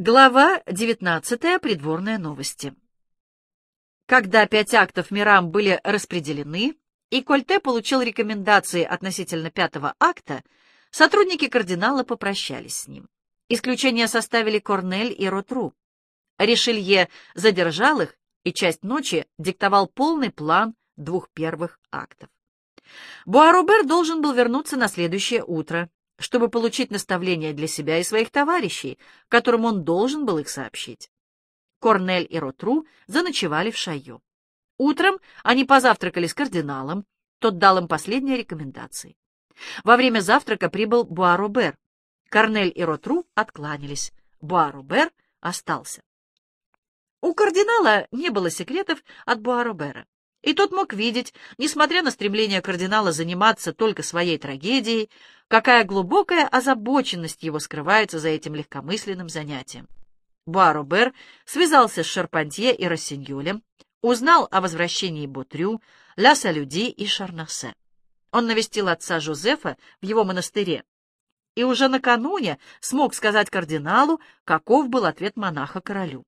Глава 19. Придворные новости. Когда пять актов Мирам были распределены, и Кольте получил рекомендации относительно пятого акта, сотрудники кардинала попрощались с ним. Исключение составили Корнель и Ротру. Ришелье задержал их и часть ночи диктовал полный план двух первых актов. Буаробер должен был вернуться на следующее утро, чтобы получить наставления для себя и своих товарищей, которым он должен был их сообщить. Корнель и Ротру заночевали в Шайо. Утром они позавтракали с кардиналом, тот дал им последние рекомендации. Во время завтрака прибыл Буаробер. Корнель и Ротру откланялись. Буаробер остался. У кардинала не было секретов от Буаробера. И тот мог видеть, несмотря на стремление кардинала заниматься только своей трагедией, какая глубокая озабоченность его скрывается за этим легкомысленным занятием. Буаробер связался с Шарпантье и Рассиньолем, узнал о возвращении Ботрю, Ля Салюди и Шарнасе. Он навестил отца Жозефа в его монастыре и уже накануне смог сказать кардиналу, каков был ответ монаха королю.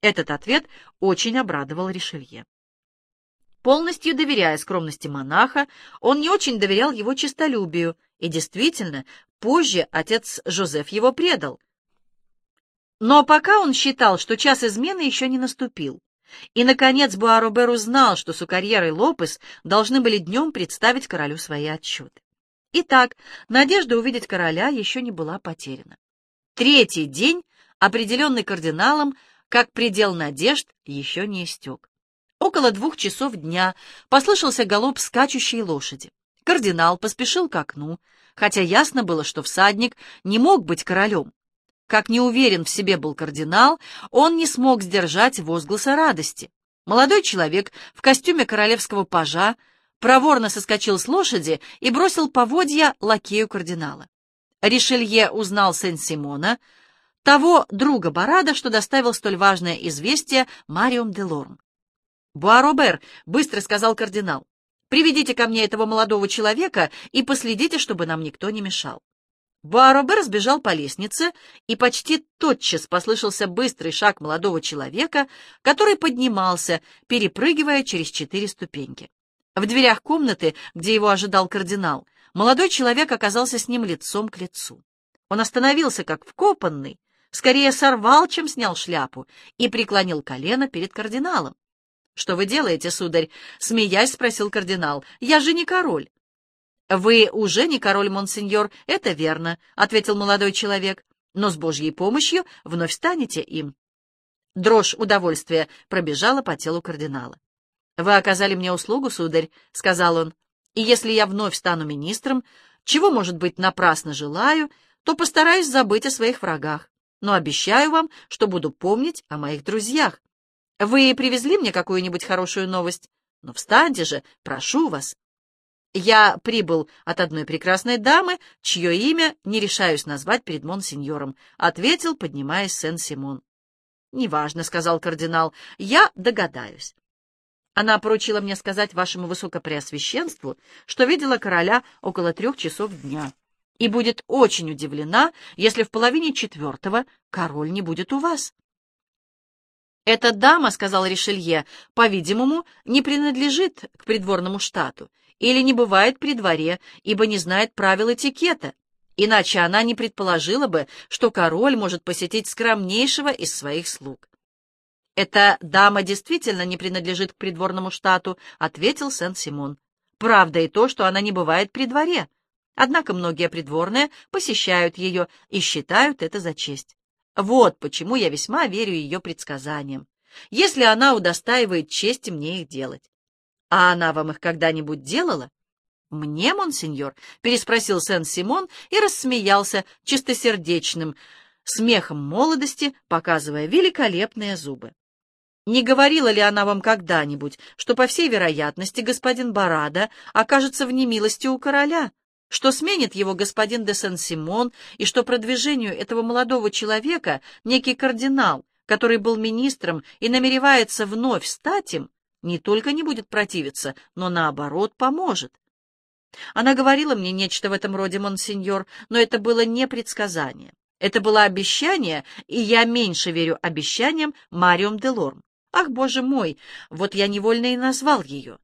Этот ответ очень обрадовал Ришелье. Полностью доверяя скромности монаха, он не очень доверял его честолюбию, и действительно, позже отец Жозеф его предал. Но пока он считал, что час измены еще не наступил. И, наконец, Буаробер узнал, что Сукарьер и Лопес должны были днем представить королю свои отчеты. Итак, надежда увидеть короля еще не была потеряна. Третий день, определенный кардиналом, как предел надежд, еще не истек. Около двух часов дня послышался галоп скачущей лошади. Кардинал поспешил к окну, хотя ясно было, что всадник не мог быть королем. Как не уверен в себе был кардинал, он не смог сдержать возгласа радости. Молодой человек в костюме королевского пажа проворно соскочил с лошади и бросил поводья лакею кардинала. Ришелье узнал Сен-Симона, того друга Барада, что доставил столь важное известие Мариум де Лорм. «Буаробер», — быстро сказал кардинал, — «приведите ко мне этого молодого человека и последите, чтобы нам никто не мешал». Буаробер сбежал по лестнице, и почти тотчас послышался быстрый шаг молодого человека, который поднимался, перепрыгивая через четыре ступеньки. В дверях комнаты, где его ожидал кардинал, молодой человек оказался с ним лицом к лицу. Он остановился, как вкопанный, скорее сорвал, чем снял шляпу, и преклонил колено перед кардиналом. «Что вы делаете, сударь?» — смеясь спросил кардинал. «Я же не король». «Вы уже не король, монсеньор, это верно», — ответил молодой человек. «Но с Божьей помощью вновь станете им». Дрожь удовольствия пробежала по телу кардинала. «Вы оказали мне услугу, сударь», — сказал он, «и если я вновь стану министром, чего, может быть, напрасно желаю, то постараюсь забыть о своих врагах, но обещаю вам, что буду помнить о моих друзьях. Вы привезли мне какую-нибудь хорошую новость? Ну, встаньте же, прошу вас. Я прибыл от одной прекрасной дамы, чье имя не решаюсь назвать перед монсеньором, — ответил, поднимаясь Сен-Симон. — Неважно, — сказал кардинал, — я догадаюсь. Она поручила мне сказать вашему высокопреосвященству, что видела короля около трех часов дня, и будет очень удивлена, если в половине четвертого король не будет у вас. «Эта дама, — сказал Ришелье, — по-видимому, не принадлежит к придворному штату или не бывает при дворе, ибо не знает правил этикета, иначе она не предположила бы, что король может посетить скромнейшего из своих слуг». «Эта дама действительно не принадлежит к придворному штату», — ответил Сен-Симон. «Правда и то, что она не бывает при дворе. Однако многие придворные посещают ее и считают это за честь. Вот почему я весьма верю ее предсказаниям, если она удостаивает чести мне их делать. А она вам их когда-нибудь делала? Мне, монсеньор? — переспросил Сен-Симон и рассмеялся чистосердечным смехом молодости, показывая великолепные зубы. Не говорила ли она вам когда-нибудь, что, по всей вероятности, господин Барада окажется в немилости у короля? Что сменит его господин де Сен-Симон, и что продвижению этого молодого человека некий кардинал, который был министром и намеревается вновь стать им, не только не будет противиться, но, наоборот, поможет. Она говорила мне нечто в этом роде, монсеньор, но это было не предсказание. Это было обещание, и я меньше верю обещаниям Мариум де Лорм. Ах, боже мой, вот я невольно и назвал ее.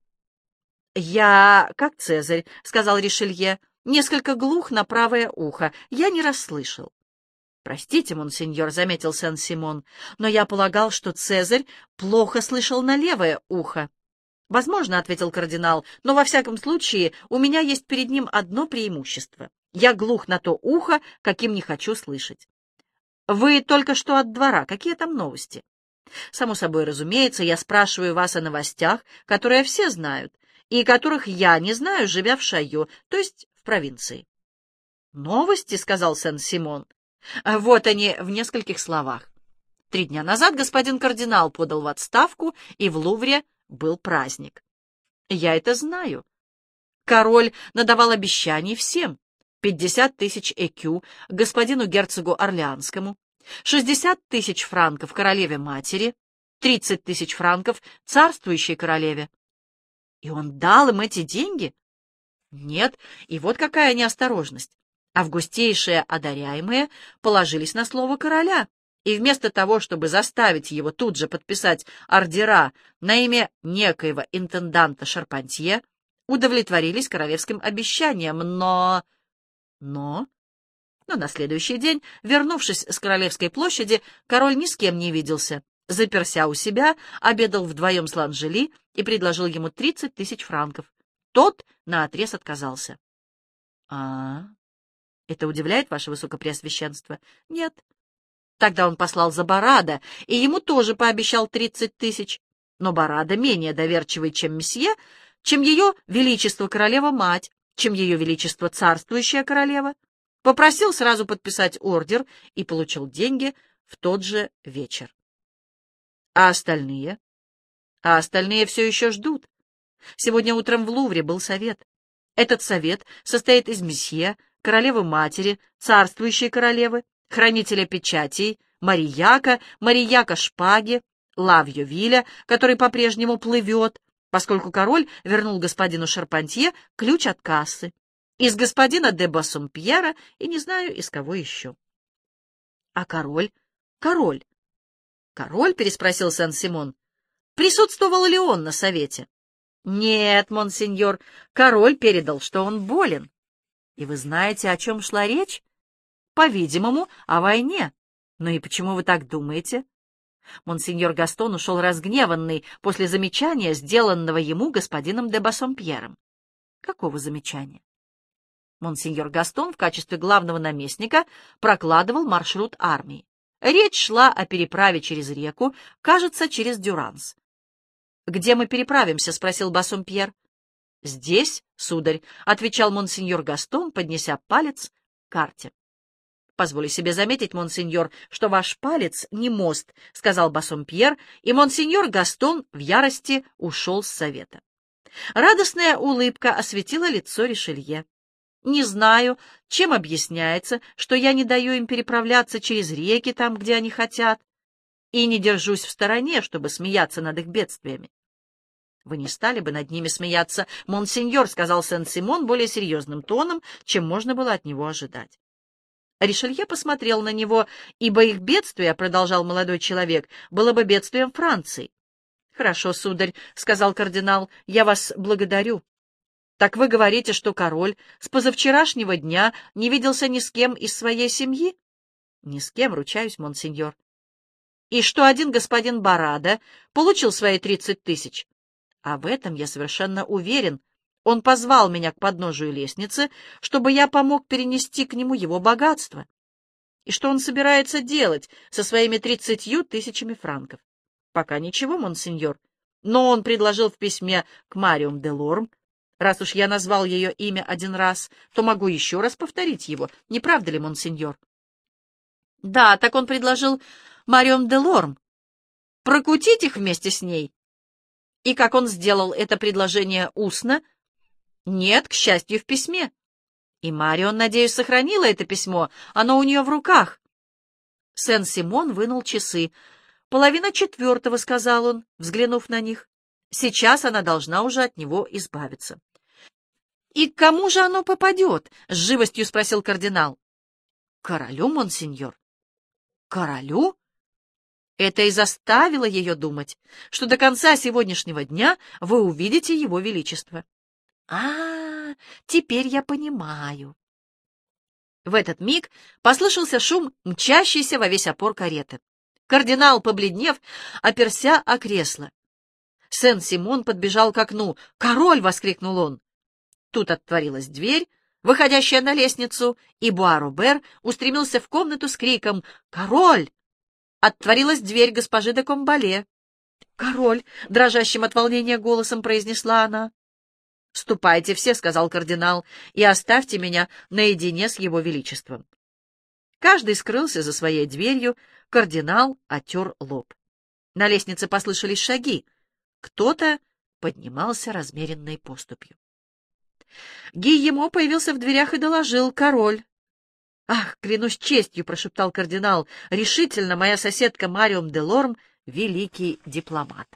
«Я, как Цезарь», — сказал Ришелье, — «несколько глух на правое ухо. Я не расслышал». «Простите, монсеньор», — заметил Сен-Симон, — «но я полагал, что Цезарь плохо слышал на левое ухо». «Возможно», — ответил кардинал, — «но во всяком случае у меня есть перед ним одно преимущество. Я глух на то ухо, каким не хочу слышать». «Вы только что от двора. Какие там новости?» «Само собой разумеется, я спрашиваю вас о новостях, которые все знают, и которых я не знаю, живя в Шайо, то есть провинции. «Новости», — сказал Сен-Симон. «Вот они в нескольких словах. Три дня назад господин кардинал подал в отставку, и в Лувре был праздник. Я это знаю. Король надавал обещаний всем. Пятьдесят тысяч ЭКЮ господину герцогу Орлеанскому, шестьдесят тысяч франков королеве-матери, тридцать тысяч франков царствующей королеве, и он дал им эти деньги? Нет, и вот какая неосторожность. Августейшие одаряемые положились на слово короля, и вместо того, чтобы заставить его тут же подписать ордера на имя некоего интенданта Шарпантье, удовлетворились королевским обещанием, но... Но... Но на следующий день, вернувшись с Королевской площади, король ни с кем не виделся, заперся у себя, обедал вдвоем с Ланжели и предложил ему тридцать тысяч франков. Тот наотрез отказался. — А, это удивляет ваше высокопреосвященство? — Нет. Тогда он послал за Барада, и ему тоже пообещал тридцать тысяч. Но Барада менее доверчивый, чем месье, чем ее величество королева-мать, чем ее величество царствующая королева. Попросил сразу подписать ордер и получил деньги в тот же вечер. А остальные? А остальные все еще ждут. Сегодня утром в Лувре был совет. Этот совет состоит из месье, королевы-матери, царствующей королевы, хранителя печатей, Марияка, Марияка Шпаги, Лавью Виля, который по-прежнему плывет, поскольку король вернул господину Шарпантье ключ от кассы, из господина де Бассомпьера и не знаю, из кого еще. А король? Король «Король?» — переспросил Сан-Симон. «Присутствовал ли он на совете?» «Нет, монсеньор, король передал, что он болен». «И вы знаете, о чем шла речь?» «По-видимому, о войне. Ну и почему вы так думаете?» Монсеньор Гастон ушел разгневанный после замечания, сделанного ему господином де Бассомпьером. «Какого замечания?» Монсеньор Гастон в качестве главного наместника прокладывал маршрут армии. Речь шла о переправе через реку, кажется, через Дюранс. «Где мы переправимся?» — спросил Бассомпьер. «Здесь, сударь», — отвечал монсеньор Гастон, поднеся палец к карте. «Позволю себе заметить, монсеньор, что ваш палец не мост», — сказал Бассомпьер, и монсеньор Гастон в ярости ушел с совета. Радостная улыбка осветила лицо Ришелье. Не знаю, чем объясняется, что я не даю им переправляться через реки там, где они хотят, и не держусь в стороне, чтобы смеяться над их бедствиями. Вы не стали бы над ними смеяться, монсеньор, — сказал Сен-Симон более серьезным тоном, чем можно было от него ожидать. Ришелье посмотрел на него, ибо их бедствие, — продолжал молодой человек, — было бы бедствием Франции. — Хорошо, сударь, — сказал кардинал, — я вас благодарю. Так вы говорите, что король с позавчерашнего дня не виделся ни с кем из своей семьи? Ни с кем, ручаюсь, монсеньор. И что один господин Барада получил свои тридцать тысяч? А в этом я совершенно уверен. Он позвал меня к подножию лестницы, чтобы я помог перенести к нему его богатство. И что он собирается делать со своими тридцатью тысячами франков? Пока ничего, монсеньор. Но он предложил в письме к Мариум де Лорм Раз уж я назвал ее имя один раз, то могу еще раз повторить его. Не правда ли, монсеньор? Да, так он предложил Марион де Лорм. Прокутить их вместе с ней. И как он сделал это предложение устно? Нет, к счастью, в письме. И Марион, надеюсь, сохранила это письмо. Оно у нее в руках. Сен-Симон вынул часы. «Половина четвертого», — сказал он, взглянув на них. Сейчас она должна уже от него избавиться. «И к кому же оно попадет?» — с живостью спросил кардинал. Королю, монсеньор. Королю? Это и заставило ее думать, что до конца сегодняшнего дня вы увидите его величество. А, -а, -а теперь я понимаю. В этот миг послышался шум, мчащийся во весь опор кареты. Кардинал, побледнев, оперся о кресло. Сен-Симон подбежал к окну. «Король!» — воскликнул он. Тут отворилась дверь, выходящая на лестницу, и Буа-Робер устремился в комнату с криком «Король!» Отворилась дверь госпожи де Комбале. «Король!» — дрожащим от волнения голосом произнесла она. «Ступайте все», — сказал кардинал, — «и оставьте меня наедине с его величеством». Каждый скрылся за своей дверью, кардинал отер лоб. На лестнице послышались шаги. Кто-то поднимался размеренной поступью. Гийемо появился в дверях и доложил король. «Ах, клянусь честью!» — прошептал кардинал. «Решительно моя соседка Мариум де Лорм — великий дипломат».